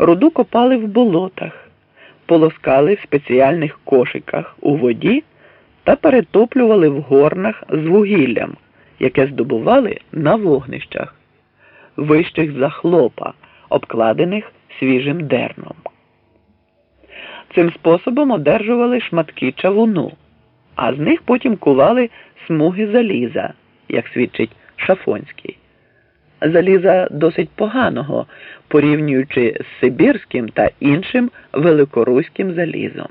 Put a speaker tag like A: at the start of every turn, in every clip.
A: Руду копали в болотах, полоскали в спеціальних кошиках у воді та перетоплювали в горнах з вугіллям, яке здобували на вогнищах, вищих за хлопа, обкладених свіжим дерном. Цим способом одержували шматки чавуну, а з них потім кували смуги заліза, як свідчить Шафонський. Заліза досить поганого, порівнюючи з Сибірським та іншим великоруським залізом.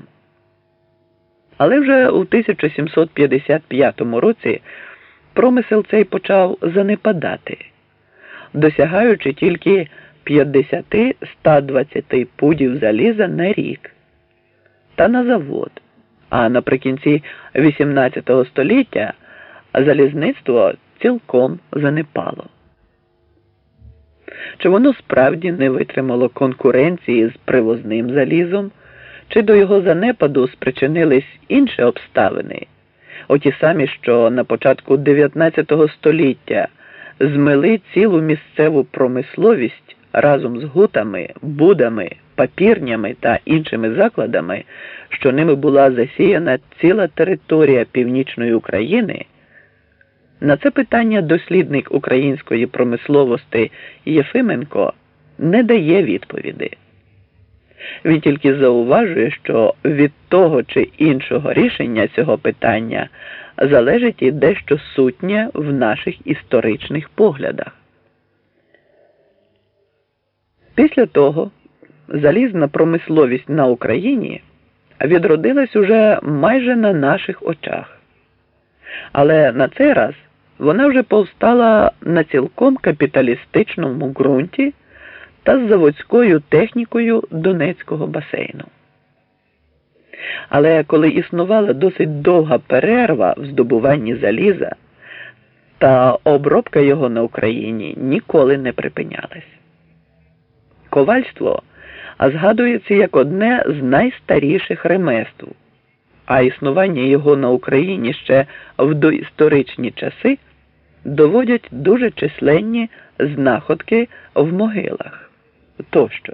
A: Але вже у 1755 році промисел цей почав занепадати, досягаючи тільки 50-120 пудів заліза на рік та на завод. А наприкінці XVIII століття залізництво цілком занепало. Чи воно справді не витримало конкуренції з привозним залізом, чи до його занепаду спричинились інші обставини, оті самі, що на початку 19 століття змили цілу місцеву промисловість разом з гутами, будами, папірнями та іншими закладами, що ними була засіяна ціла територія північної України. На це питання дослідник української промисловості Єфименко не дає відповіді. Він тільки зауважує, що від того чи іншого рішення цього питання залежить і дещо сутнє в наших історичних поглядах. Після того залізна промисловість на Україні відродилась уже майже на наших очах. Але на цей раз вона вже повстала на цілком капіталістичному ґрунті та з заводською технікою Донецького басейну. Але коли існувала досить довга перерва в здобуванні заліза, та обробка його на Україні ніколи не припинялась. Ковальство згадується як одне з найстаріших реместв, а існування його на Україні ще в доісторичні часи доводять дуже численні знаходки в могилах тощо.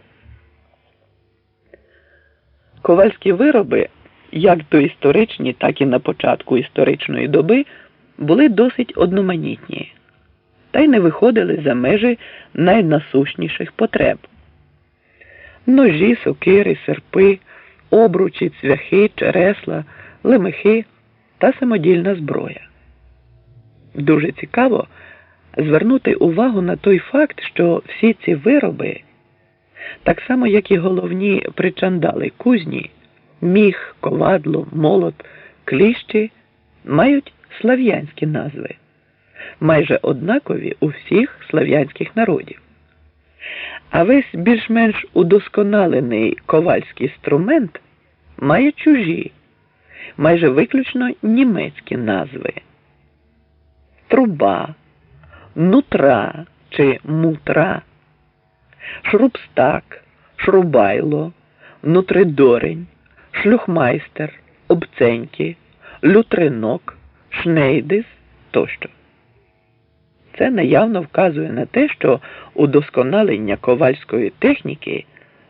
A: Ковальські вироби, як доісторичні, так і на початку історичної доби, були досить одноманітні та й не виходили за межі найнасущніших потреб. Ножі, сокири, серпи, обручі, цвяхи, чересла, лемехи та самодільна зброя. Дуже цікаво звернути увагу на той факт, що всі ці вироби, так само як і головні причандали кузні, міг, ковадло, молот, кліщі, мають слав'янські назви, майже однакові у всіх слав'янських народів. А весь більш-менш удосконалений ковальський інструмент має чужі, майже виключно німецькі назви труба, нутра чи мутра, шрубстак, шрубайло, нутридорень, шлюхмайстер, обценьки, лютринок, шнейдис тощо. Це наявно вказує на те, що удосконалення ковальської техніки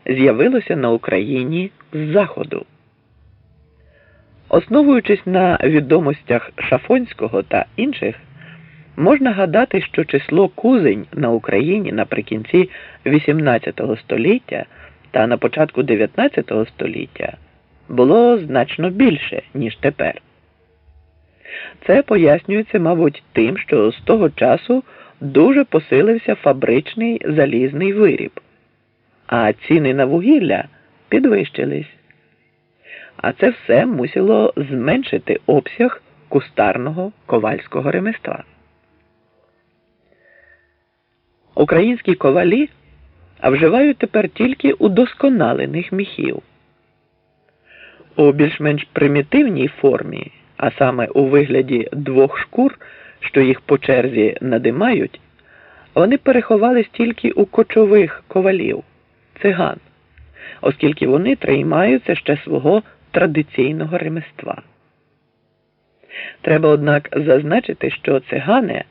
A: з'явилося на Україні з Заходу. Основуючись на відомостях Шафонського та інших, можна гадати, що число кузень на Україні наприкінці XVIII століття та на початку XIX століття було значно більше, ніж тепер. Це пояснюється, мабуть, тим, що з того часу дуже посилився фабричний залізний виріб, а ціни на вугілля підвищились. А це все мусило зменшити обсяг кустарного ковальського ремества. Українські ковалі вживають тепер тільки удосконалених міхів. У більш-менш примітивній формі а саме у вигляді двох шкур, що їх по черзі надимають, вони переховались тільки у кочових ковалів циган, оскільки вони тримаються ще свого традиційного ремества. Треба, однак, зазначити, що цигани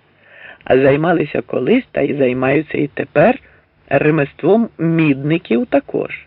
A: займалися колись та й займаються і тепер ремеством мідників також.